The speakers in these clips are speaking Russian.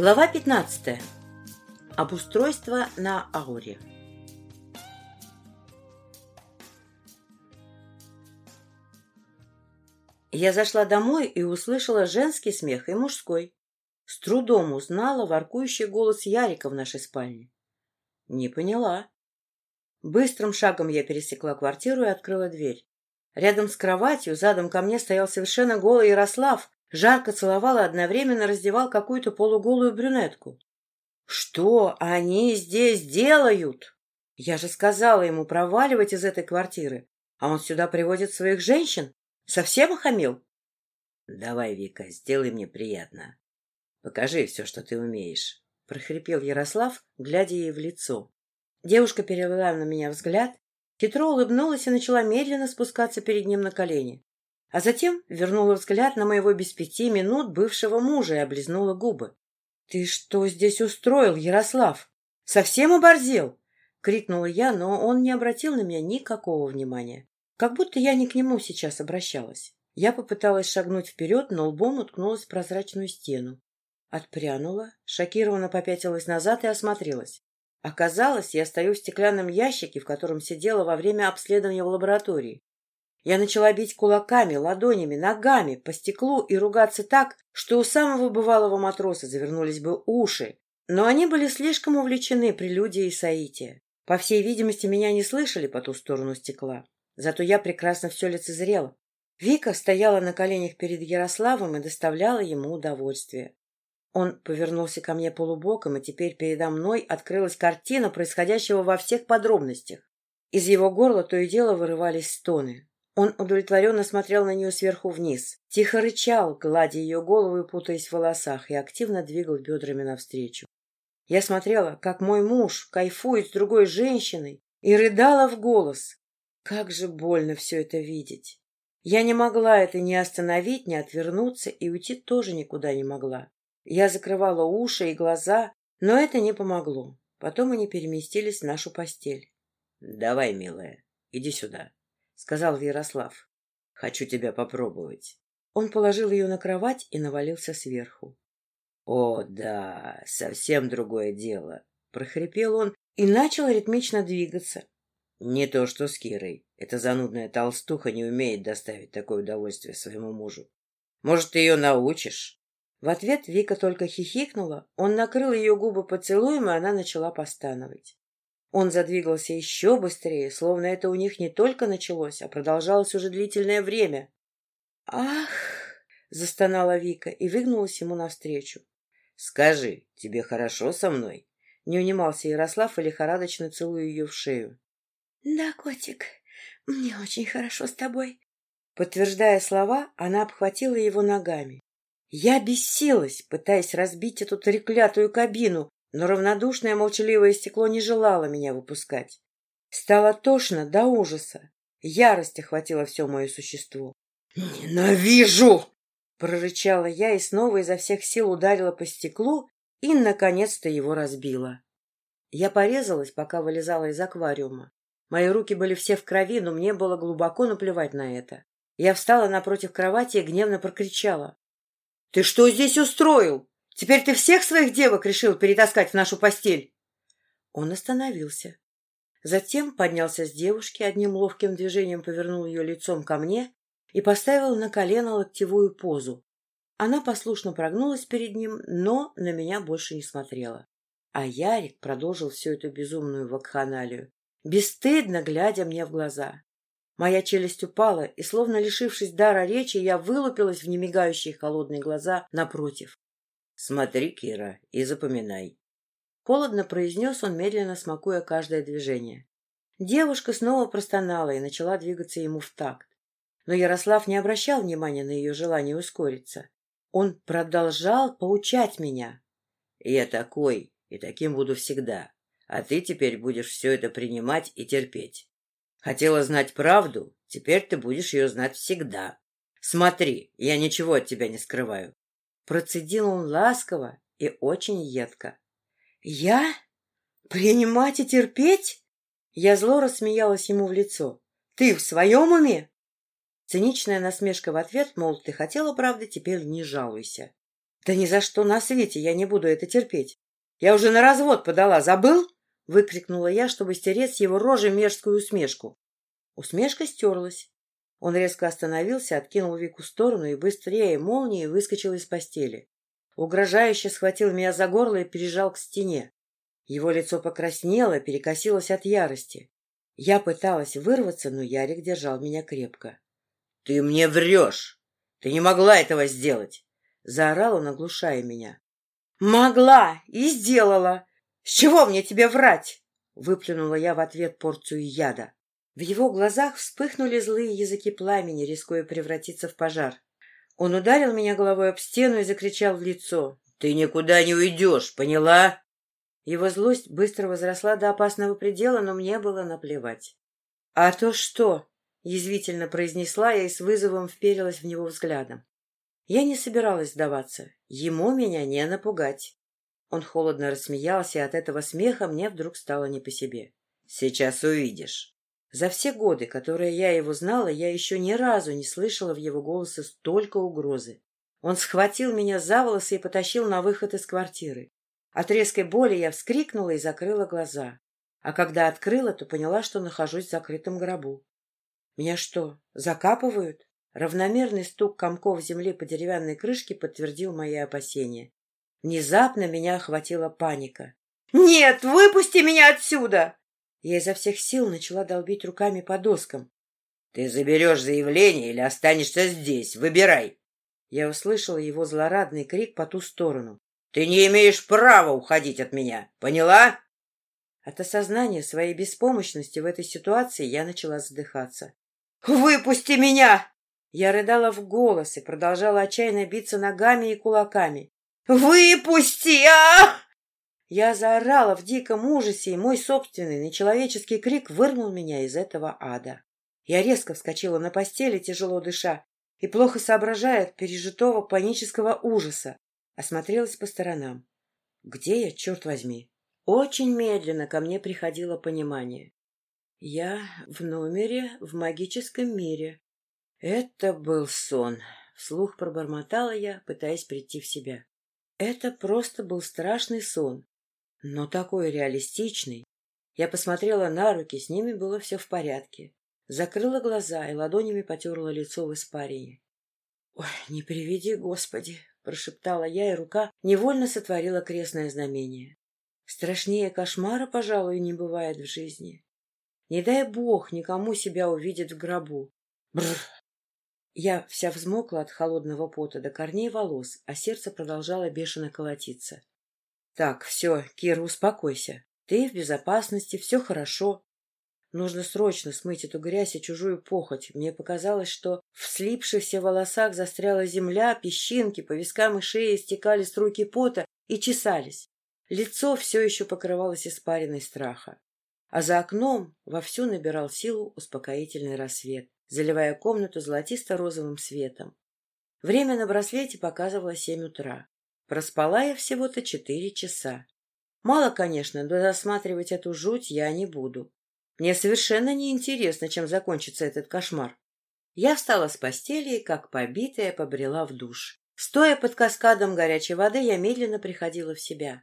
Глава 15. Обустройство на Ауре. Я зашла домой и услышала женский смех и мужской. С трудом узнала воркующий голос Ярика в нашей спальне. Не поняла. Быстрым шагом я пересекла квартиру и открыла дверь. Рядом с кроватью, задом ко мне стоял совершенно голый Ярослав, жарко целовал и одновременно раздевал какую-то полуголую брюнетку. «Что они здесь делают?» Я же сказала ему проваливать из этой квартиры, а он сюда приводит своих женщин. Совсем охамил? Давай, Вика, сделай мне приятно. Покажи все, что ты умеешь, — прохрипел Ярослав, глядя ей в лицо. Девушка перевела на меня взгляд, хитро улыбнулась и начала медленно спускаться перед ним на колени. А затем вернула взгляд на моего без пяти минут бывшего мужа и облизнула губы. — Ты что здесь устроил, Ярослав? Совсем оборзел? — крикнула я, но он не обратил на меня никакого внимания. Как будто я не к нему сейчас обращалась. Я попыталась шагнуть вперед, но лбом уткнулась в прозрачную стену. Отпрянула, шокированно попятилась назад и осмотрелась. Оказалось, я стою в стеклянном ящике, в котором сидела во время обследования в лаборатории. Я начала бить кулаками, ладонями, ногами по стеклу и ругаться так, что у самого бывалого матроса завернулись бы уши. Но они были слишком увлечены прелюдией соития. По всей видимости, меня не слышали по ту сторону стекла. Зато я прекрасно все лицезрела. Вика стояла на коленях перед Ярославом и доставляла ему удовольствие. Он повернулся ко мне полубоком, и теперь передо мной открылась картина происходящего во всех подробностях. Из его горла то и дело вырывались стоны. Он удовлетворенно смотрел на нее сверху вниз, тихо рычал, гладя ее голову и путаясь в волосах, и активно двигал бедрами навстречу. Я смотрела, как мой муж кайфует с другой женщиной, и рыдала в голос. Как же больно все это видеть. Я не могла это ни остановить, ни отвернуться, и уйти тоже никуда не могла. Я закрывала уши и глаза, но это не помогло. Потом они переместились в нашу постель. — Давай, милая, иди сюда, — сказал Ярослав. — Хочу тебя попробовать. Он положил ее на кровать и навалился сверху. — О, да, совсем другое дело, — прохрипел он и начал ритмично двигаться. Не то что с Кирой. Эта занудная толстуха не умеет доставить такое удовольствие своему мужу. Может, ты ее научишь? В ответ Вика только хихикнула, он накрыл ее губы поцелуем, и она начала постановать. Он задвигался еще быстрее, словно это у них не только началось, а продолжалось уже длительное время. «Ах!» — застонала Вика и выгнулась ему навстречу. «Скажи, тебе хорошо со мной?» Не унимался Ярослав и лихорадочно целуя ее в шею. «Да, котик, мне очень хорошо с тобой». Подтверждая слова, она обхватила его ногами. Я бесилась, пытаясь разбить эту треклятую кабину, но равнодушное молчаливое стекло не желало меня выпускать. Стало тошно до ужаса. Ярость охватила все мое существо. «Ненавижу!» — прорычала я и снова изо всех сил ударила по стеклу и, наконец-то, его разбила. Я порезалась, пока вылезала из аквариума. Мои руки были все в крови, но мне было глубоко наплевать на это. Я встала напротив кровати и гневно прокричала. — Ты что здесь устроил? Теперь ты всех своих девок решил перетаскать в нашу постель? Он остановился. Затем поднялся с девушки, одним ловким движением повернул ее лицом ко мне и поставил на колено локтевую позу. Она послушно прогнулась перед ним, но на меня больше не смотрела. А Ярик продолжил всю эту безумную вакханалию бесстыдно глядя мне в глаза. Моя челюсть упала, и, словно лишившись дара речи, я вылупилась в немигающие холодные глаза напротив. — Смотри, Кира, и запоминай. Холодно произнес он, медленно смакуя каждое движение. Девушка снова простонала и начала двигаться ему в такт. Но Ярослав не обращал внимания на ее желание ускориться. Он продолжал поучать меня. — Я такой, и таким буду всегда. А ты теперь будешь все это принимать и терпеть. Хотела знать правду, теперь ты будешь ее знать всегда. Смотри, я ничего от тебя не скрываю. Процедил он ласково и очень едко. Я? Принимать и терпеть? Я зло рассмеялась ему в лицо. Ты в своем уме? Циничная насмешка в ответ, мол, ты хотела правды, теперь не жалуйся. Да ни за что на свете я не буду это терпеть. Я уже на развод подала, забыл? Выкрикнула я, чтобы стереть с его рожи мерзкую усмешку. Усмешка стерлась. Он резко остановился, откинул Вику в сторону и быстрее молнией выскочил из постели. Угрожающе схватил меня за горло и пережал к стене. Его лицо покраснело, перекосилось от ярости. Я пыталась вырваться, но Ярик держал меня крепко. — Ты мне врешь! Ты не могла этого сделать! — заорал он, оглушая меня. — Могла и сделала! С чего мне тебе врать? — выплюнула я в ответ порцию яда. В его глазах вспыхнули злые языки пламени, рискуя превратиться в пожар. Он ударил меня головой об стену и закричал в лицо. — Ты никуда не уйдешь, поняла? Его злость быстро возросла до опасного предела, но мне было наплевать. — А то что? — язвительно произнесла я и с вызовом вперилась в него взглядом. Я не собиралась сдаваться. Ему меня не напугать. Он холодно рассмеялся, и от этого смеха мне вдруг стало не по себе. — Сейчас увидишь. За все годы, которые я его знала, я еще ни разу не слышала в его голосе столько угрозы. Он схватил меня за волосы и потащил на выход из квартиры. От резкой боли я вскрикнула и закрыла глаза. А когда открыла, то поняла, что нахожусь в закрытом гробу. Меня что, закапывают? Равномерный стук комков земли по деревянной крышке подтвердил мои опасения. Внезапно меня охватила паника. «Нет, выпусти меня отсюда!» Я изо всех сил начала долбить руками по доскам. — Ты заберешь заявление или останешься здесь? Выбирай! Я услышала его злорадный крик по ту сторону. — Ты не имеешь права уходить от меня, поняла? От осознания своей беспомощности в этой ситуации я начала задыхаться. «Выпусти меня!» Я рыдала в голос и продолжала отчаянно биться ногами и кулаками. «Выпусти! а я заорала в диком ужасе, и мой собственный нечеловеческий крик вырнул меня из этого ада. Я резко вскочила на постели, тяжело дыша, и, плохо соображая от пережитого панического ужаса, осмотрелась по сторонам. Где я, черт возьми? Очень медленно ко мне приходило понимание. Я в номере в магическом мире. Это был сон. Вслух пробормотала я, пытаясь прийти в себя. Это просто был страшный сон но такой реалистичный. Я посмотрела на руки, с ними было все в порядке. Закрыла глаза и ладонями потерла лицо в испарине. — Ой, не приведи, Господи! — прошептала я, и рука невольно сотворила крестное знамение. Страшнее кошмара, пожалуй, не бывает в жизни. Не дай бог никому себя увидеть в гробу. Бррр! Я вся взмокла от холодного пота до корней волос, а сердце продолжало бешено колотиться. Так, все, Кира, успокойся. Ты в безопасности, все хорошо. Нужно срочно смыть эту грязь и чужую похоть. Мне показалось, что в слипшихся волосах застряла земля, песчинки, по вискам и шее стекали струйки пота и чесались. Лицо все еще покрывалось испариной страха. А за окном вовсю набирал силу успокоительный рассвет, заливая комнату золотисто-розовым светом. Время на браслете показывало семь утра. Проспала я всего-то четыре часа. Мало, конечно, но досматривать эту жуть я не буду. Мне совершенно неинтересно, чем закончится этот кошмар. Я встала с постели и, как побитая, побрела в душ. Стоя под каскадом горячей воды, я медленно приходила в себя.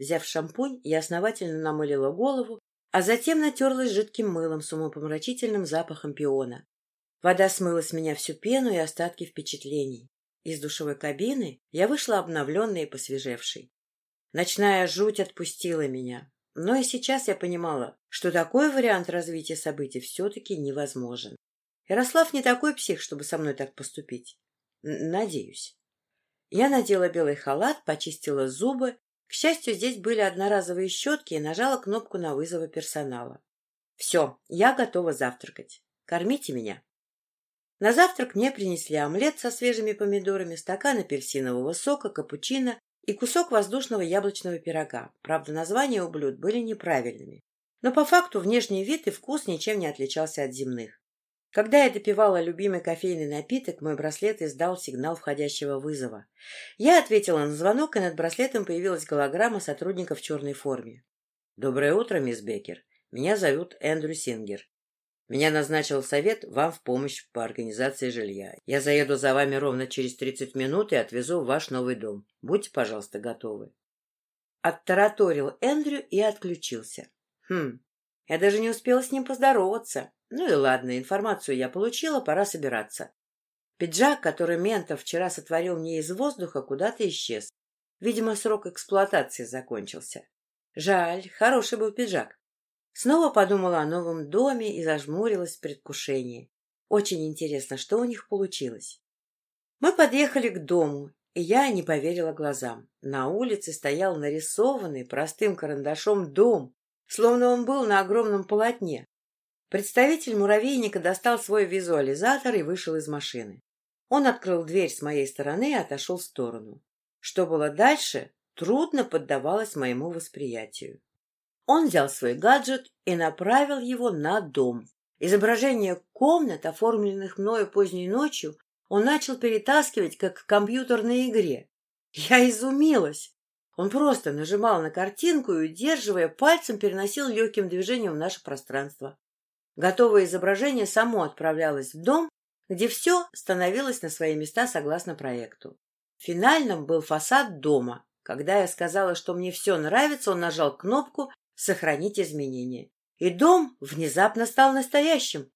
Взяв шампунь, я основательно намылила голову, а затем натерлась жидким мылом с умопомрачительным запахом пиона. Вода смыла с меня всю пену и остатки впечатлений. Из душевой кабины я вышла обновленной и посвежевшей. Ночная жуть отпустила меня. Но и сейчас я понимала, что такой вариант развития событий все-таки невозможен. Ярослав не такой псих, чтобы со мной так поступить. Надеюсь. Я надела белый халат, почистила зубы. К счастью, здесь были одноразовые щетки и нажала кнопку на вызова персонала. Все, я готова завтракать. Кормите меня. На завтрак мне принесли омлет со свежими помидорами, стакан апельсинового сока, капучино и кусок воздушного яблочного пирога. Правда, названия у блюд были неправильными. Но по факту внешний вид и вкус ничем не отличался от земных. Когда я допивала любимый кофейный напиток, мой браслет издал сигнал входящего вызова. Я ответила на звонок, и над браслетом появилась голограмма сотрудника в черной форме. — Доброе утро, мисс Беккер. Меня зовут Эндрю Сингер. Меня назначил совет вам в помощь по организации жилья. Я заеду за вами ровно через 30 минут и отвезу в ваш новый дом. Будьте, пожалуйста, готовы. Оттараторил Эндрю и отключился. Хм, я даже не успела с ним поздороваться. Ну и ладно, информацию я получила, пора собираться. Пиджак, который Ментов вчера сотворил мне из воздуха, куда-то исчез. Видимо, срок эксплуатации закончился. Жаль, хороший был пиджак. Снова подумала о новом доме и зажмурилась в предвкушении. Очень интересно, что у них получилось. Мы подъехали к дому, и я не поверила глазам. На улице стоял нарисованный простым карандашом дом, словно он был на огромном полотне. Представитель муравейника достал свой визуализатор и вышел из машины. Он открыл дверь с моей стороны и отошел в сторону. Что было дальше, трудно поддавалось моему восприятию. Он взял свой гаджет и направил его на дом. Изображение комнат, оформленных мною поздней ночью, он начал перетаскивать, как в компьютерной игре. Я изумилась. Он просто нажимал на картинку и, удерживая пальцем, переносил легким движением в наше пространство. Готовое изображение само отправлялось в дом, где все становилось на свои места согласно проекту. Финальным был фасад дома. Когда я сказала, что мне все нравится, он нажал кнопку «Сохранить изменения». И дом внезапно стал настоящим.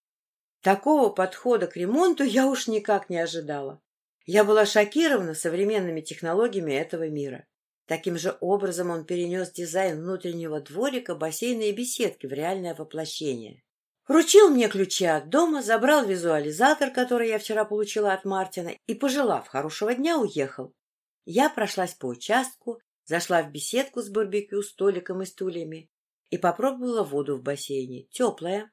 Такого подхода к ремонту я уж никак не ожидала. Я была шокирована современными технологиями этого мира. Таким же образом он перенес дизайн внутреннего дворика, бассейна и беседки в реальное воплощение. Вручил мне ключи от дома, забрал визуализатор, который я вчера получила от Мартина, и, пожелав хорошего дня, уехал. Я прошлась по участку, зашла в беседку с барбекю, столиком и стульями и попробовала воду в бассейне. Теплая.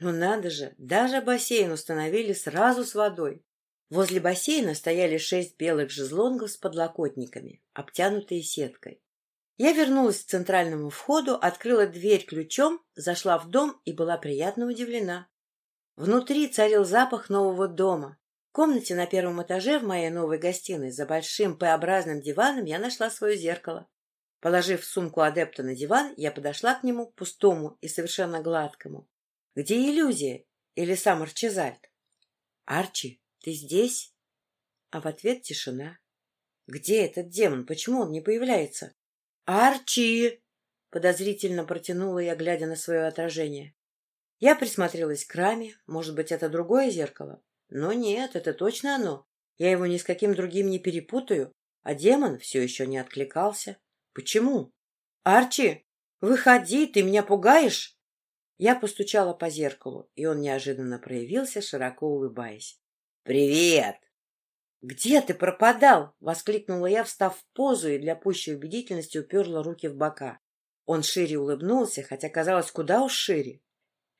Ну надо же, даже бассейн установили сразу с водой. Возле бассейна стояли шесть белых жезлонгов с подлокотниками, обтянутые сеткой. Я вернулась к центральному входу, открыла дверь ключом, зашла в дом и была приятно удивлена. Внутри царил запах нового дома. Комнате на первом этаже в моей новой гостиной за большим П-образным диваном я нашла свое зеркало. Положив сумку адепта на диван, я подошла к нему, пустому и совершенно гладкому. Где иллюзия? Или сам Арчизальд? «Арчи, ты здесь?» А в ответ тишина. «Где этот демон? Почему он не появляется?» «Арчи!» — подозрительно протянула я, глядя на свое отражение. Я присмотрелась к раме. Может быть, это другое зеркало? Но нет, это точно оно. Я его ни с каким другим не перепутаю. А демон все еще не откликался. Почему? «Арчи, выходи, ты меня пугаешь!» Я постучала по зеркалу, и он неожиданно проявился, широко улыбаясь. «Привет!» «Где ты пропадал?» — воскликнула я, встав в позу и для пущей убедительности уперла руки в бока. Он шире улыбнулся, хотя казалось куда уж шире.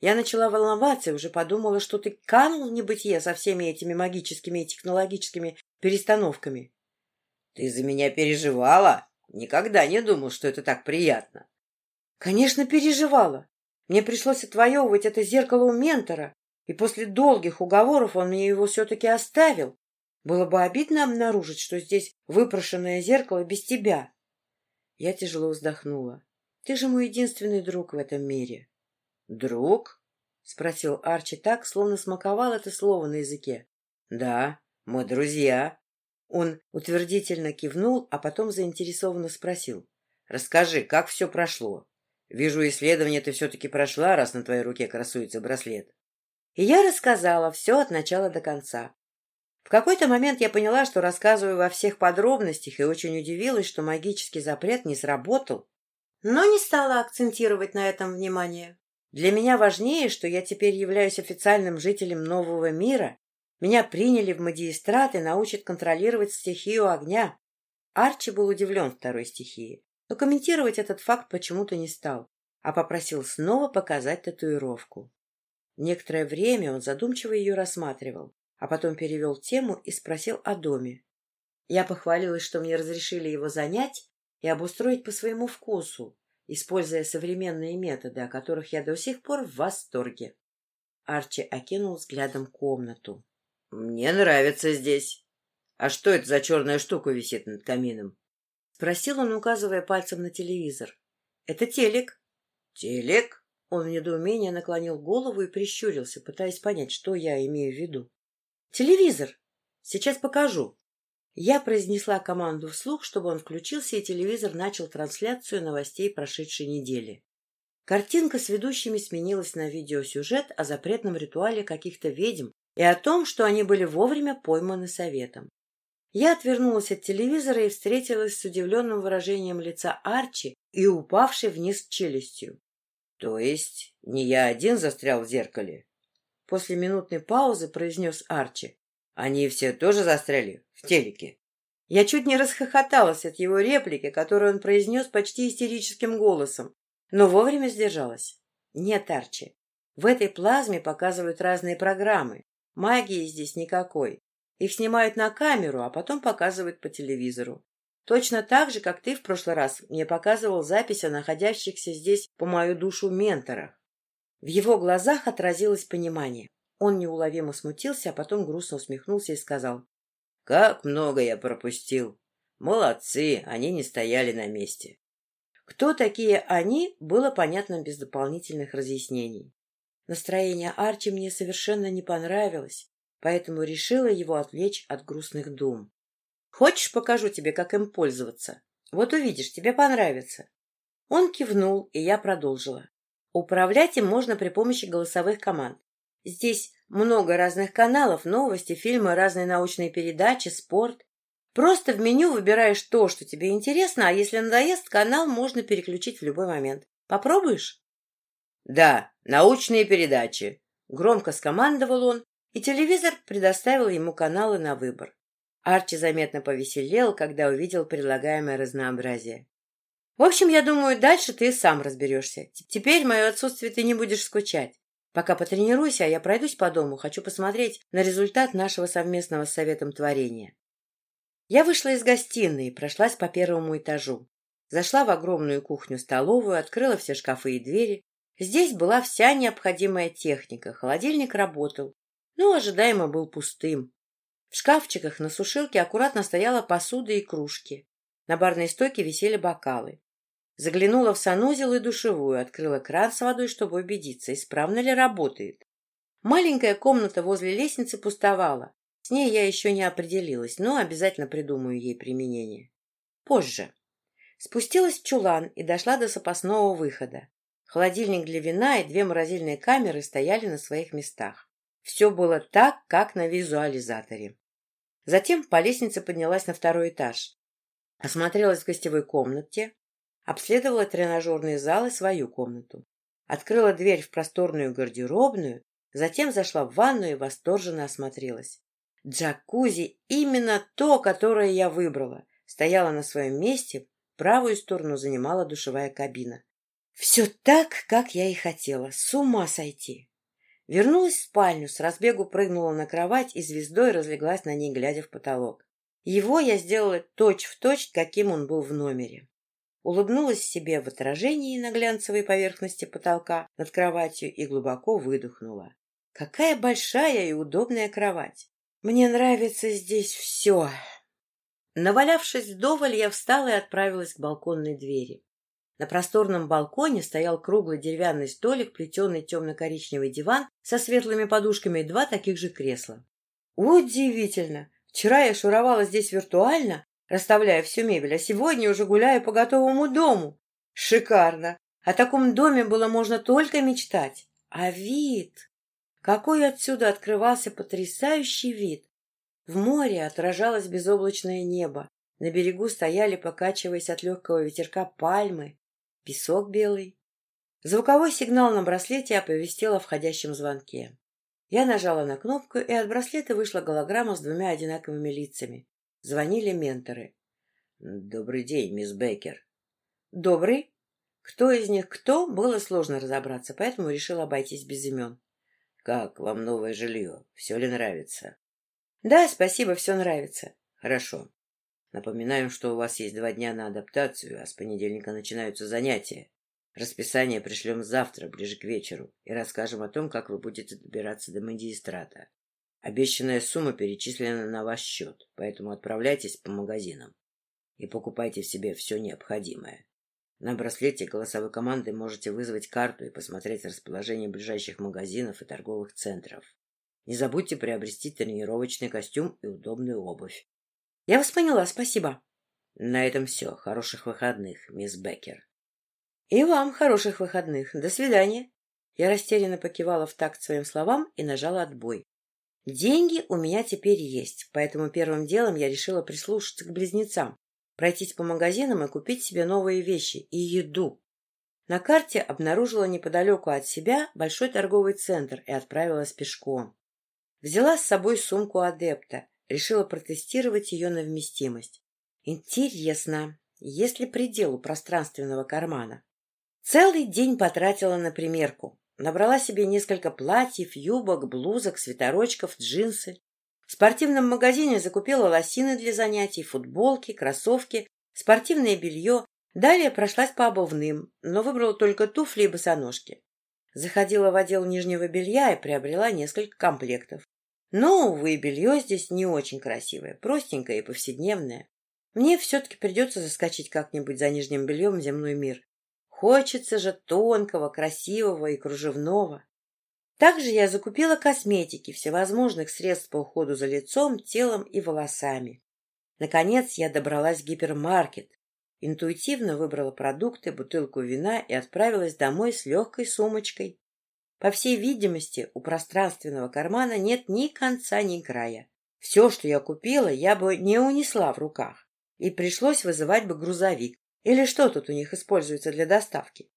Я начала волноваться и уже подумала, что ты канул в небытие со всеми этими магическими и технологическими перестановками. — Ты за меня переживала? Никогда не думал, что это так приятно. — Конечно, переживала. Мне пришлось отвоевывать это зеркало у ментора, и после долгих уговоров он мне его все-таки оставил. Было бы обидно обнаружить, что здесь выпрошенное зеркало без тебя. Я тяжело вздохнула. Ты же мой единственный друг в этом мире. — Друг? — спросил Арчи так, словно смаковал это слово на языке. — Да, мы друзья. Он утвердительно кивнул, а потом заинтересованно спросил. — Расскажи, как все прошло? Вижу, исследование ты все-таки прошла, раз на твоей руке красуется браслет. И я рассказала все от начала до конца. В какой-то момент я поняла, что рассказываю во всех подробностях и очень удивилась, что магический запрет не сработал. Но не стала акцентировать на этом внимание. Для меня важнее, что я теперь являюсь официальным жителем нового мира. Меня приняли в магистрат и научат контролировать стихию огня. Арчи был удивлен второй стихией, но комментировать этот факт почему-то не стал, а попросил снова показать татуировку. Некоторое время он задумчиво ее рассматривал а потом перевел тему и спросил о доме. Я похвалилась, что мне разрешили его занять и обустроить по своему вкусу, используя современные методы, о которых я до сих пор в восторге. Арчи окинул взглядом комнату. — Мне нравится здесь. А что это за черная штука висит над камином? — спросил он, указывая пальцем на телевизор. — Это телек. — Телек? Он в недоумении наклонил голову и прищурился, пытаясь понять, что я имею в виду. «Телевизор! Сейчас покажу!» Я произнесла команду вслух, чтобы он включился, и телевизор начал трансляцию новостей прошедшей недели. Картинка с ведущими сменилась на видеосюжет о запретном ритуале каких-то ведьм и о том, что они были вовремя пойманы советом. Я отвернулась от телевизора и встретилась с удивленным выражением лица Арчи и упавшей вниз челюстью. — То есть не я один застрял в зеркале? После минутной паузы произнес Арчи. — Они все тоже застряли в телеке? Я чуть не расхохоталась от его реплики, которую он произнес почти истерическим голосом, но вовремя сдержалась. Нет, Арчи, в этой плазме показывают разные программы. Магии здесь никакой. Их снимают на камеру, а потом показывают по телевизору. Точно так же, как ты в прошлый раз мне показывал запись о находящихся здесь по мою душу менторах. В его глазах отразилось понимание. Он неуловимо смутился, а потом грустно усмехнулся и сказал. — Как много я пропустил! Молодцы, они не стояли на месте. Кто такие они, было понятно без дополнительных разъяснений. Настроение Арчи мне совершенно не понравилось, поэтому решила его отвлечь от грустных дум. «Хочешь, покажу тебе, как им пользоваться? Вот увидишь, тебе понравится». Он кивнул, и я продолжила. Управлять им можно при помощи голосовых команд. Здесь много разных каналов, новости, фильмы, разные научные передачи, спорт. Просто в меню выбираешь то, что тебе интересно, а если надоест, канал можно переключить в любой момент. Попробуешь? — Да, научные передачи, — громко скомандовал он, и телевизор предоставил ему каналы на выбор. Арчи заметно повеселел, когда увидел предлагаемое разнообразие. В общем, я думаю, дальше ты сам разберешься. Теперь мое отсутствие ты не будешь скучать. Пока потренируйся, а я пройдусь по дому, хочу посмотреть на результат нашего совместного с советом творения. Я вышла из гостиной и прошлась по первому этажу. Зашла в огромную кухню-столовую, открыла все шкафы и двери. Здесь была вся необходимая техника. Холодильник работал, но ожидаемо был пустым. В шкафчиках на сушилке аккуратно стояла посуда и кружки. На барной стойке висели бокалы. Заглянула в санузел и душевую, открыла кран с водой, чтобы убедиться, исправно ли работает. Маленькая комната возле лестницы пустовала. С ней я еще не определилась, но обязательно придумаю ей применение. Позже. Спустилась в чулан и дошла до запасного выхода. Холодильник для вина и две морозильные камеры стояли на своих местах. Все было так, как на визуализаторе. Затем по лестнице поднялась на второй этаж. Осмотрелась в гостевой комнате, обследовала тренажерный зал и свою комнату. Открыла дверь в просторную гардеробную, затем зашла в ванную и восторженно осмотрелась. Джакузи именно то, которое я выбрала. Стояла на своем месте, правую сторону занимала душевая кабина. Все так, как я и хотела. С ума сойти! Вернулась в спальню, с разбегу прыгнула на кровать и звездой разлеглась на ней, глядя в потолок. Его я сделала точь-в-точь, точь, каким он был в номере. Улыбнулась себе в отражении на глянцевой поверхности потолка над кроватью и глубоко выдохнула. Какая большая и удобная кровать! Мне нравится здесь все. Навалявшись вдоволь, я встала и отправилась к балконной двери. На просторном балконе стоял круглый деревянный столик, плетеный темно-коричневый диван со светлыми подушками и два таких же кресла. Удивительно! Вчера я шуровала здесь виртуально, расставляя всю мебель, а сегодня уже гуляю по готовому дому. Шикарно! О таком доме было можно только мечтать. А вид! Какой отсюда открывался потрясающий вид! В море отражалось безоблачное небо. На берегу стояли, покачиваясь от легкого ветерка, пальмы. Песок белый. Звуковой сигнал на браслете оповестил о входящем звонке. Я нажала на кнопку, и от браслета вышла голограмма с двумя одинаковыми лицами. Звонили менторы. — Добрый день, мисс Бейкер. — Добрый. Кто из них кто, было сложно разобраться, поэтому решил обойтись без имен. — Как вам новое жилье? Все ли нравится? — Да, спасибо, все нравится. — Хорошо. Напоминаем, что у вас есть два дня на адаптацию, а с понедельника начинаются занятия. Расписание пришлем завтра, ближе к вечеру, и расскажем о том, как вы будете добираться до магистрата. Обещанная сумма перечислена на ваш счет, поэтому отправляйтесь по магазинам и покупайте в себе все необходимое. На браслете голосовой команды можете вызвать карту и посмотреть расположение ближайших магазинов и торговых центров. Не забудьте приобрести тренировочный костюм и удобную обувь. — Я вас поняла, спасибо. — На этом все. Хороших выходных, мисс Беккер. — И вам хороших выходных. До свидания. Я растерянно покивала в такт своим словам и нажала отбой. Деньги у меня теперь есть, поэтому первым делом я решила прислушаться к близнецам, пройтись по магазинам и купить себе новые вещи и еду. На карте обнаружила неподалеку от себя большой торговый центр и отправилась пешком. Взяла с собой сумку адепта, решила протестировать ее на вместимость. Интересно, есть ли предел у пространственного кармана? Целый день потратила на примерку. Набрала себе несколько платьев, юбок, блузок, свитерочков, джинсы. В спортивном магазине закупила лосины для занятий, футболки, кроссовки, спортивное белье. Далее прошлась по обувным, но выбрала только туфли и босоножки. Заходила в отдел нижнего белья и приобрела несколько комплектов. Но, увы, белье здесь не очень красивое, простенькое и повседневное. Мне все-таки придется заскочить как-нибудь за нижним бельем в земной мир. Хочется же тонкого, красивого и кружевного. Также я закупила косметики, всевозможных средств по уходу за лицом, телом и волосами. Наконец я добралась в гипермаркет, интуитивно выбрала продукты, бутылку вина и отправилась домой с легкой сумочкой. По всей видимости, у пространственного кармана нет ни конца, ни края. Все, что я купила, я бы не унесла в руках, и пришлось вызывать бы грузовик. Или что тут у них используется для доставки?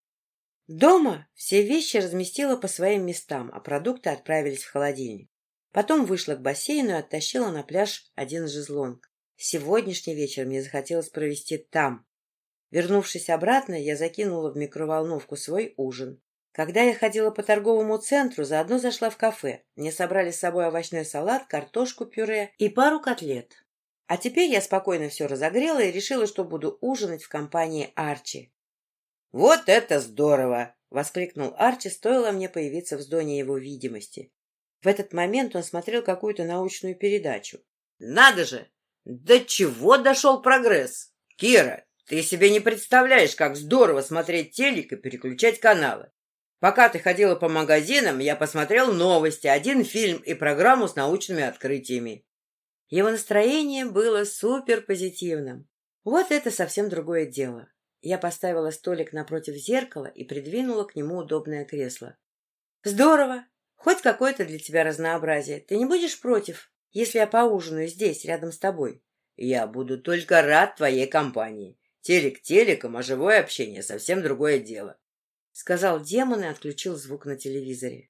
Дома все вещи разместила по своим местам, а продукты отправились в холодильник. Потом вышла к бассейну и оттащила на пляж один жезлонг. Сегодняшний вечер мне захотелось провести там. Вернувшись обратно, я закинула в микроволновку свой ужин. Когда я ходила по торговому центру, заодно зашла в кафе. Мне собрали с собой овощной салат, картошку пюре и пару котлет. А теперь я спокойно все разогрела и решила, что буду ужинать в компании Арчи. «Вот это здорово!» — воскликнул Арчи, стоило мне появиться в зоне его видимости. В этот момент он смотрел какую-то научную передачу. «Надо же! До чего дошел прогресс? Кира, ты себе не представляешь, как здорово смотреть телек и переключать каналы. Пока ты ходила по магазинам, я посмотрел новости, один фильм и программу с научными открытиями. Его настроение было суперпозитивным. Вот это совсем другое дело. Я поставила столик напротив зеркала и придвинула к нему удобное кресло. «Здорово! Хоть какое-то для тебя разнообразие. Ты не будешь против, если я поужинаю здесь, рядом с тобой?» «Я буду только рад твоей компании. Телек телеком, а живое общение — совсем другое дело», — сказал демон и отключил звук на телевизоре.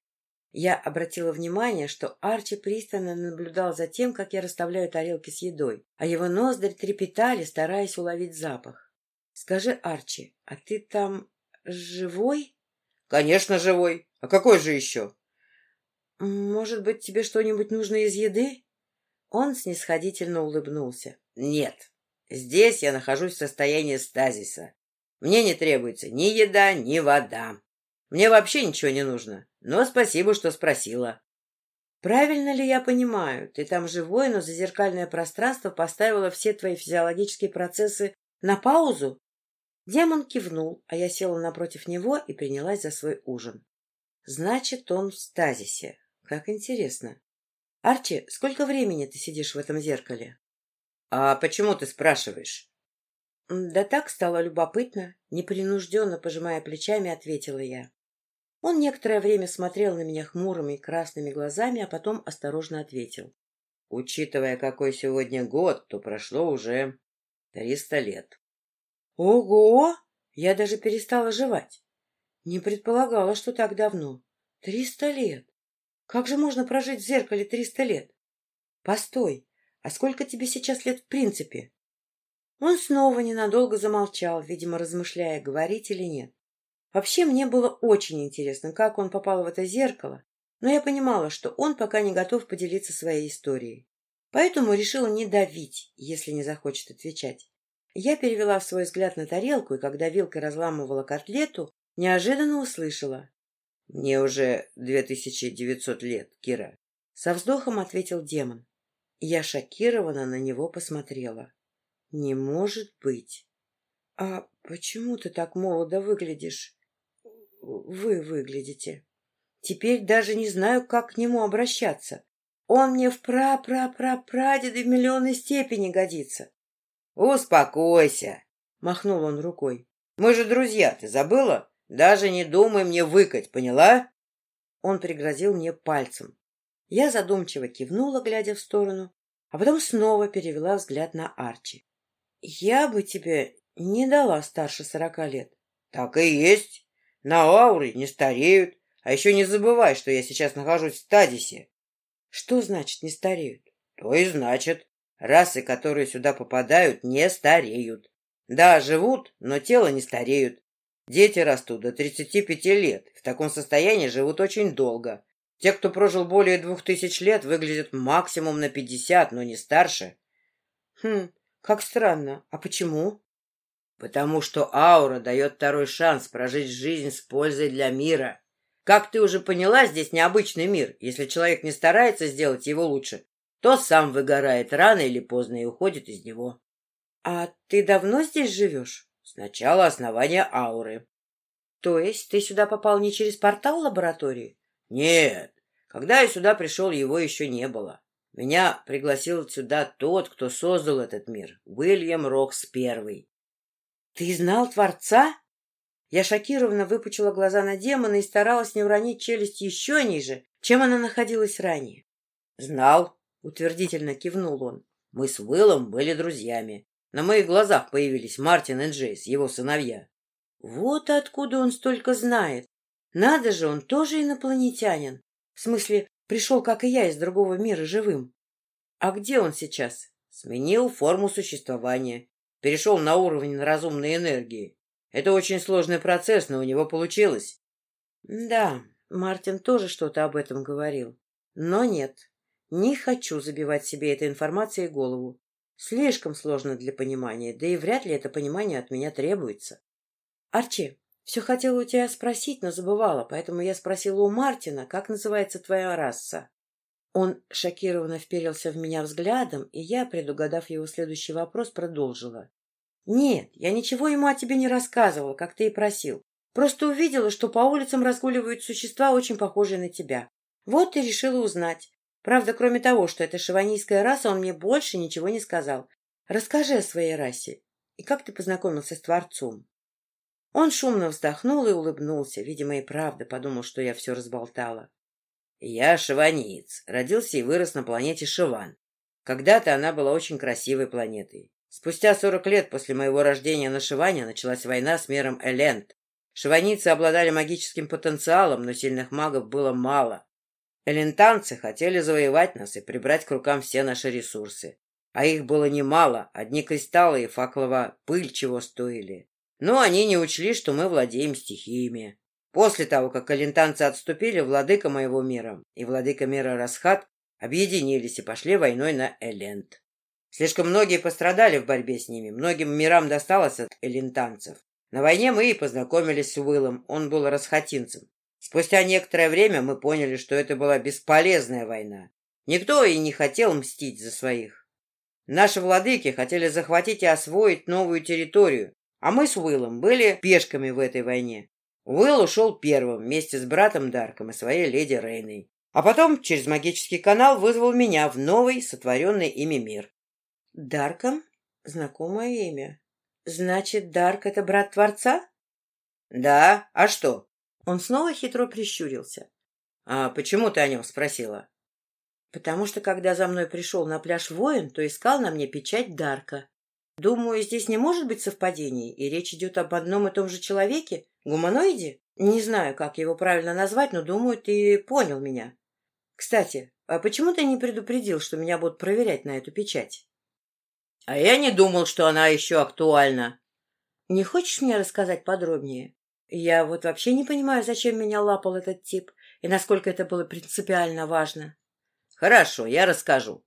Я обратила внимание, что Арчи пристально наблюдал за тем, как я расставляю тарелки с едой, а его ноздри трепетали, стараясь уловить запах. Скажи, Арчи, а ты там живой? Конечно, живой. А какой же еще? Может быть, тебе что-нибудь нужно из еды? Он снисходительно улыбнулся. Нет, здесь я нахожусь в состоянии стазиса. Мне не требуется ни еда, ни вода. Мне вообще ничего не нужно. Но спасибо, что спросила. Правильно ли я понимаю, ты там живой, но зазеркальное пространство поставило все твои физиологические процессы на паузу? Демон кивнул, а я села напротив него и принялась за свой ужин. Значит, он в стазисе. Как интересно. Арчи, сколько времени ты сидишь в этом зеркале? А почему ты спрашиваешь? Да так стало любопытно. Непринужденно пожимая плечами, ответила я. Он некоторое время смотрел на меня хмурыми красными глазами, а потом осторожно ответил. Учитывая, какой сегодня год, то прошло уже триста лет. Ого! Я даже перестала жевать. Не предполагала, что так давно. Триста лет. Как же можно прожить в зеркале триста лет? Постой, а сколько тебе сейчас лет в принципе? Он снова ненадолго замолчал, видимо, размышляя, говорить или нет. Вообще, мне было очень интересно, как он попал в это зеркало, но я понимала, что он пока не готов поделиться своей историей. Поэтому решила не давить, если не захочет отвечать. Я перевела свой взгляд на тарелку, и когда вилкой разламывала котлету, неожиданно услышала. — Мне уже две тысячи девятьсот лет, Кира. Со вздохом ответил демон. Я шокированно на него посмотрела. — Не может быть. — А почему ты так молодо выглядишь? Вы выглядите. Теперь даже не знаю, как к нему обращаться. Он мне в пра-пра-пра-прадеды в миллионной степени годится. — Успокойся, — махнул он рукой. — Мы же друзья, ты забыла? Даже не думай мне выкать, поняла? Он пригрозил мне пальцем. Я задумчиво кивнула, глядя в сторону, а потом снова перевела взгляд на Арчи. — Я бы тебе не дала старше сорока лет. — Так и есть. На ауре не стареют. А еще не забывай, что я сейчас нахожусь в стадисе. — Что значит не стареют? — То и значит. Расы, которые сюда попадают, не стареют. Да, живут, но тело не стареют. Дети растут до 35 лет. В таком состоянии живут очень долго. Те, кто прожил более двух тысяч лет, выглядят максимум на 50, но не старше. Хм, как странно. А почему? Потому что аура дает второй шанс прожить жизнь с пользой для мира. Как ты уже поняла, здесь необычный мир. Если человек не старается сделать его лучше, то сам выгорает рано или поздно и уходит из него. — А ты давно здесь живешь? — С начала основания ауры. — То есть ты сюда попал не через портал лаборатории? — Нет. Когда я сюда пришел, его еще не было. Меня пригласил сюда тот, кто создал этот мир, Уильям Рокс Первый. — Ты знал Творца? Я шокированно выпучила глаза на демона и старалась не уронить челюсть еще ниже, чем она находилась ранее. — Знал, — утвердительно кивнул он. Мы с Уиллом были друзьями. На моих глазах появились Мартин и Джейс, его сыновья. Вот откуда он столько знает. Надо же, он тоже инопланетянин. В смысле, пришел, как и я, из другого мира живым. А где он сейчас? Сменил форму существования. Перешел на уровень разумной энергии. Это очень сложный процесс, но у него получилось. Да, Мартин тоже что-то об этом говорил. Но нет, не хочу забивать себе этой информацией голову. Слишком сложно для понимания, да и вряд ли это понимание от меня требуется. Арчи, все хотела у тебя спросить, но забывала, поэтому я спросила у Мартина, как называется твоя раса. Он шокированно вперился в меня взглядом, и я, предугадав его следующий вопрос, продолжила. — Нет, я ничего ему о тебе не рассказывала, как ты и просил. Просто увидела, что по улицам разгуливают существа, очень похожие на тебя. Вот и решила узнать. Правда, кроме того, что это шиванийская раса, он мне больше ничего не сказал. Расскажи о своей расе. И как ты познакомился с Творцом? Он шумно вздохнул и улыбнулся. Видимо, и правда подумал, что я все разболтала. Я шиваниец. Родился и вырос на планете Шиван. Когда-то она была очень красивой планетой. Спустя сорок лет после моего рождения на Шиване началась война с миром Элент. Шиваницы обладали магическим потенциалом, но сильных магов было мало. Элентанцы хотели завоевать нас и прибрать к рукам все наши ресурсы. А их было немало, одни кристаллы и факлова пыль чего стоили. Но они не учли, что мы владеем стихиями. После того, как элентанцы отступили, владыка моего мира и владыка мира Расхат объединились и пошли войной на Элент. Слишком многие пострадали в борьбе с ними, многим мирам досталось от элентанцев. На войне мы и познакомились с Уиллом, он был расхатинцем. Спустя некоторое время мы поняли, что это была бесполезная война. Никто и не хотел мстить за своих. Наши владыки хотели захватить и освоить новую территорию, а мы с Уиллом были пешками в этой войне. Уилл ушел первым вместе с братом Дарком и своей леди Рейной. А потом через магический канал вызвал меня в новый, сотворенный ими мир. Дарком? Знакомое имя. Значит, Дарк — это брат Творца? Да, а что? Он снова хитро прищурился. — А почему ты о нем спросила? — Потому что, когда за мной пришел на пляж воин, то искал на мне печать Дарка. Думаю, здесь не может быть совпадений, и речь идет об одном и том же человеке, гуманоиде. Не знаю, как его правильно назвать, но думаю, ты понял меня. Кстати, а почему ты не предупредил, что меня будут проверять на эту печать? — А я не думал, что она еще актуальна. — Не хочешь мне рассказать подробнее? Я вот вообще не понимаю, зачем меня лапал этот тип и насколько это было принципиально важно. Хорошо, я расскажу.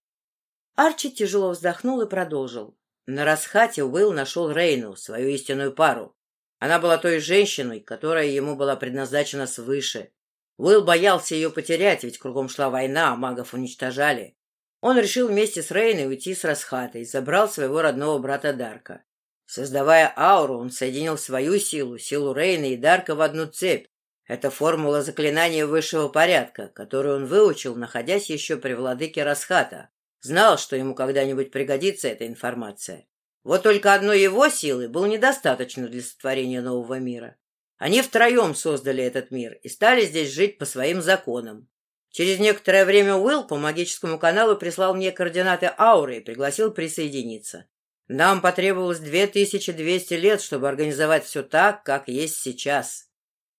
Арчи тяжело вздохнул и продолжил. На расхате Уилл нашел Рейну, свою истинную пару. Она была той женщиной, которая ему была предназначена свыше. Уилл боялся ее потерять, ведь кругом шла война, а магов уничтожали. Он решил вместе с Рейной уйти с расхата и забрал своего родного брата Дарка. Создавая ауру, он соединил свою силу, силу Рейна и Дарка в одну цепь. Это формула заклинания высшего порядка, которую он выучил, находясь еще при владыке Расхата. Знал, что ему когда-нибудь пригодится эта информация. Вот только одной его силы было недостаточно для сотворения нового мира. Они втроем создали этот мир и стали здесь жить по своим законам. Через некоторое время Уилл по магическому каналу прислал мне координаты ауры и пригласил присоединиться. Нам потребовалось 2200 лет, чтобы организовать все так, как есть сейчас.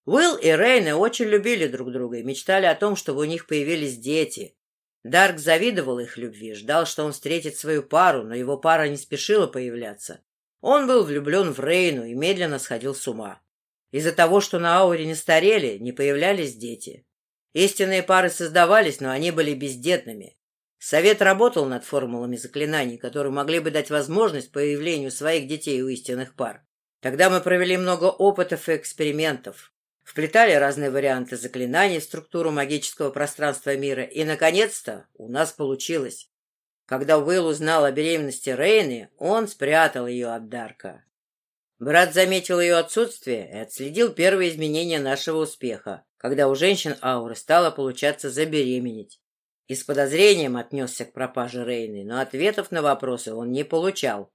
Уилл и Рейна очень любили друг друга и мечтали о том, чтобы у них появились дети. Дарк завидовал их любви, ждал, что он встретит свою пару, но его пара не спешила появляться. Он был влюблен в Рейну и медленно сходил с ума. Из-за того, что на ауре не старели, не появлялись дети. Истинные пары создавались, но они были бездетными. Совет работал над формулами заклинаний, которые могли бы дать возможность появлению своих детей у истинных пар. Тогда мы провели много опытов и экспериментов, вплетали разные варианты заклинаний в структуру магического пространства мира, и, наконец-то, у нас получилось. Когда Уилл узнал о беременности Рейны, он спрятал ее от Дарка. Брат заметил ее отсутствие и отследил первые изменения нашего успеха, когда у женщин ауры стало получаться забеременеть. И с подозрением отнесся к пропаже Рейны, но ответов на вопросы он не получал.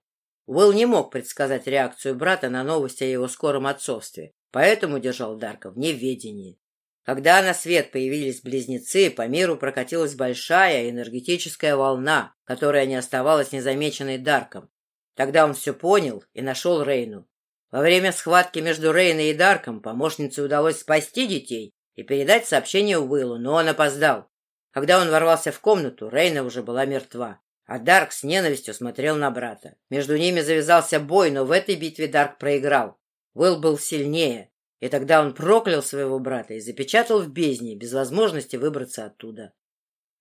Уилл не мог предсказать реакцию брата на новости о его скором отцовстве, поэтому держал Дарка в неведении. Когда на свет появились близнецы, по миру прокатилась большая энергетическая волна, которая не оставалась незамеченной Дарком. Тогда он все понял и нашел Рейну. Во время схватки между Рейной и Дарком помощнице удалось спасти детей и передать сообщение Уиллу, но он опоздал. Когда он ворвался в комнату, Рейна уже была мертва, а Дарк с ненавистью смотрел на брата. Между ними завязался бой, но в этой битве Дарк проиграл. Уилл был сильнее, и тогда он проклял своего брата и запечатал в бездне, без возможности выбраться оттуда.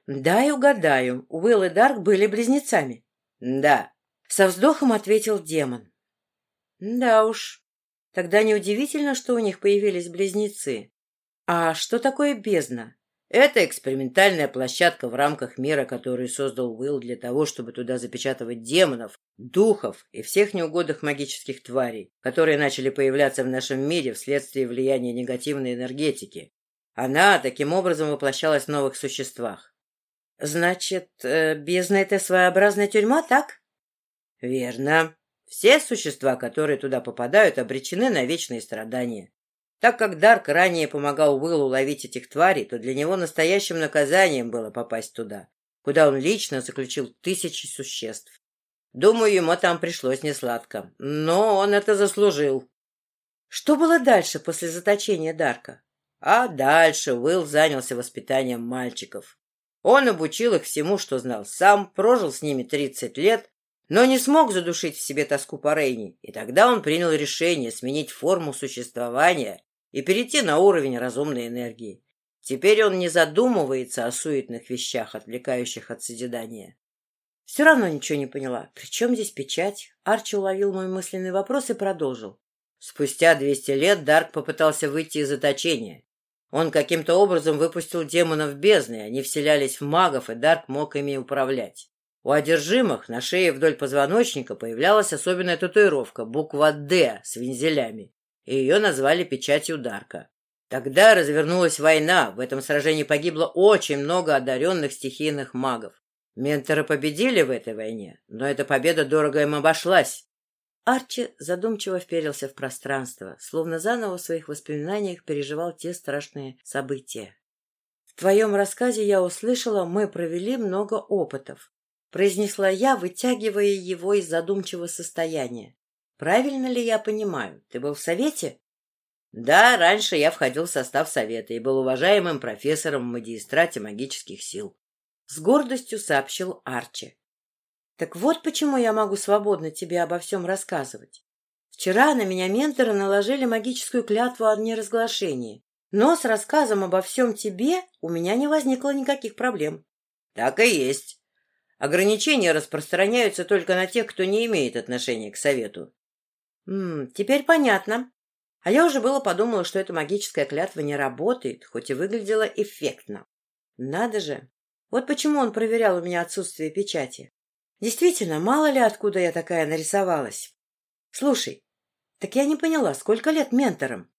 «Дай угадаю, Уилл и Дарк были близнецами?» «Да», — со вздохом ответил демон. Да уж. Тогда неудивительно, что у них появились близнецы. А что такое бездна? Это экспериментальная площадка в рамках мира, который создал Уилл для того, чтобы туда запечатывать демонов, духов и всех неугодных магических тварей, которые начали появляться в нашем мире вследствие влияния негативной энергетики. Она таким образом воплощалась в новых существах. Значит, э, бездна — это своеобразная тюрьма, так? Верно. Все существа, которые туда попадают, обречены на вечные страдания. Так как Дарк ранее помогал Уиллу ловить этих тварей, то для него настоящим наказанием было попасть туда, куда он лично заключил тысячи существ. Думаю, ему там пришлось несладко, но он это заслужил. Что было дальше после заточения Дарка? А дальше Уилл занялся воспитанием мальчиков. Он обучил их всему, что знал сам, прожил с ними 30 лет но не смог задушить в себе тоску по Рейне, и тогда он принял решение сменить форму существования и перейти на уровень разумной энергии. Теперь он не задумывается о суетных вещах, отвлекающих от созидания. Все равно ничего не поняла. При чем здесь печать? Арчи уловил мой мысленный вопрос и продолжил. Спустя двести лет Дарк попытался выйти из заточения. Он каким-то образом выпустил демонов бездны, они вселялись в магов, и Дарк мог ими управлять. У одержимых на шее вдоль позвоночника появлялась особенная татуировка, буква «Д» с вензелями, и ее назвали печатью Дарка. Тогда развернулась война, в этом сражении погибло очень много одаренных стихийных магов. Менторы победили в этой войне, но эта победа дорого им обошлась. Арчи задумчиво вперился в пространство, словно заново в своих воспоминаниях переживал те страшные события. В твоем рассказе я услышала, мы провели много опытов. — произнесла я, вытягивая его из задумчивого состояния. «Правильно ли я понимаю? Ты был в совете?» «Да, раньше я входил в состав совета и был уважаемым профессором в магистрате магических сил», — с гордостью сообщил Арчи. «Так вот почему я могу свободно тебе обо всем рассказывать. Вчера на меня менторы наложили магическую клятву о неразглашении, но с рассказом обо всем тебе у меня не возникло никаких проблем». «Так и есть. Ограничения распространяются только на тех, кто не имеет отношения к совету. М -м, теперь понятно. А я уже было подумала, что эта магическая клятва не работает, хоть и выглядела эффектно. Надо же. Вот почему он проверял у меня отсутствие печати. Действительно, мало ли откуда я такая нарисовалась. Слушай, так я не поняла, сколько лет менторам?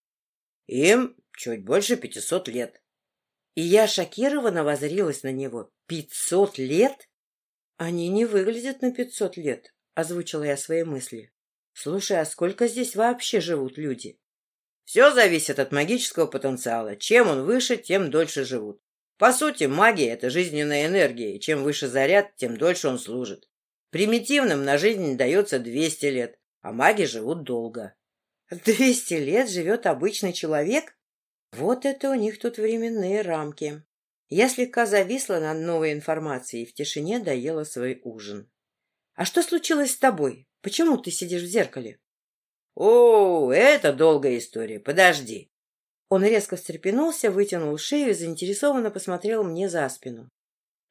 Им чуть больше пятисот лет. И я шокированно возрилась на него. Пятьсот лет? Они не выглядят на пятьсот лет, озвучила я свои мысли. Слушай, а сколько здесь вообще живут люди? Все зависит от магического потенциала. Чем он выше, тем дольше живут. По сути, магия — это жизненная энергия, и чем выше заряд, тем дольше он служит. Примитивным на жизнь дается 200 лет, а маги живут долго. Двести лет живет обычный человек? Вот это у них тут временные рамки. Я слегка зависла над новой информацией и в тишине доела свой ужин. А что случилось с тобой? Почему ты сидишь в зеркале? О, это долгая история. Подожди. Он резко встрепенулся, вытянул шею и заинтересованно посмотрел мне за спину.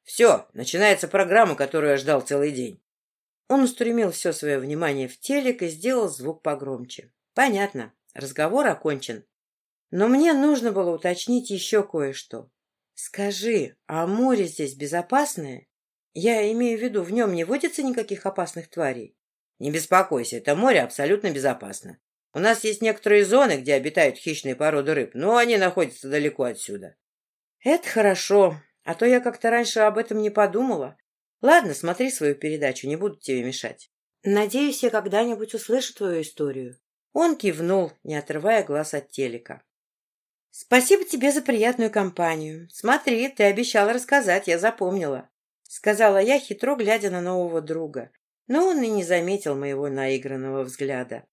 Все, начинается программа, которую я ждал целый день. Он устремил все свое внимание в телек и сделал звук погромче. Понятно, разговор окончен. Но мне нужно было уточнить еще кое-что. Скажи, а море здесь безопасное? Я имею в виду, в нем не водится никаких опасных тварей? Не беспокойся, это море абсолютно безопасно. У нас есть некоторые зоны, где обитают хищные породы рыб, но они находятся далеко отсюда. Это хорошо, а то я как-то раньше об этом не подумала. Ладно, смотри свою передачу, не буду тебе мешать. Надеюсь, я когда-нибудь услышу твою историю. Он кивнул, не отрывая глаз от телека. Спасибо тебе за приятную компанию. Смотри, ты обещала рассказать, я запомнила. Сказала я, хитро глядя на нового друга но он и не заметил моего наигранного взгляда.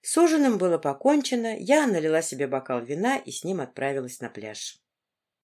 С ужином было покончено, я налила себе бокал вина и с ним отправилась на пляж.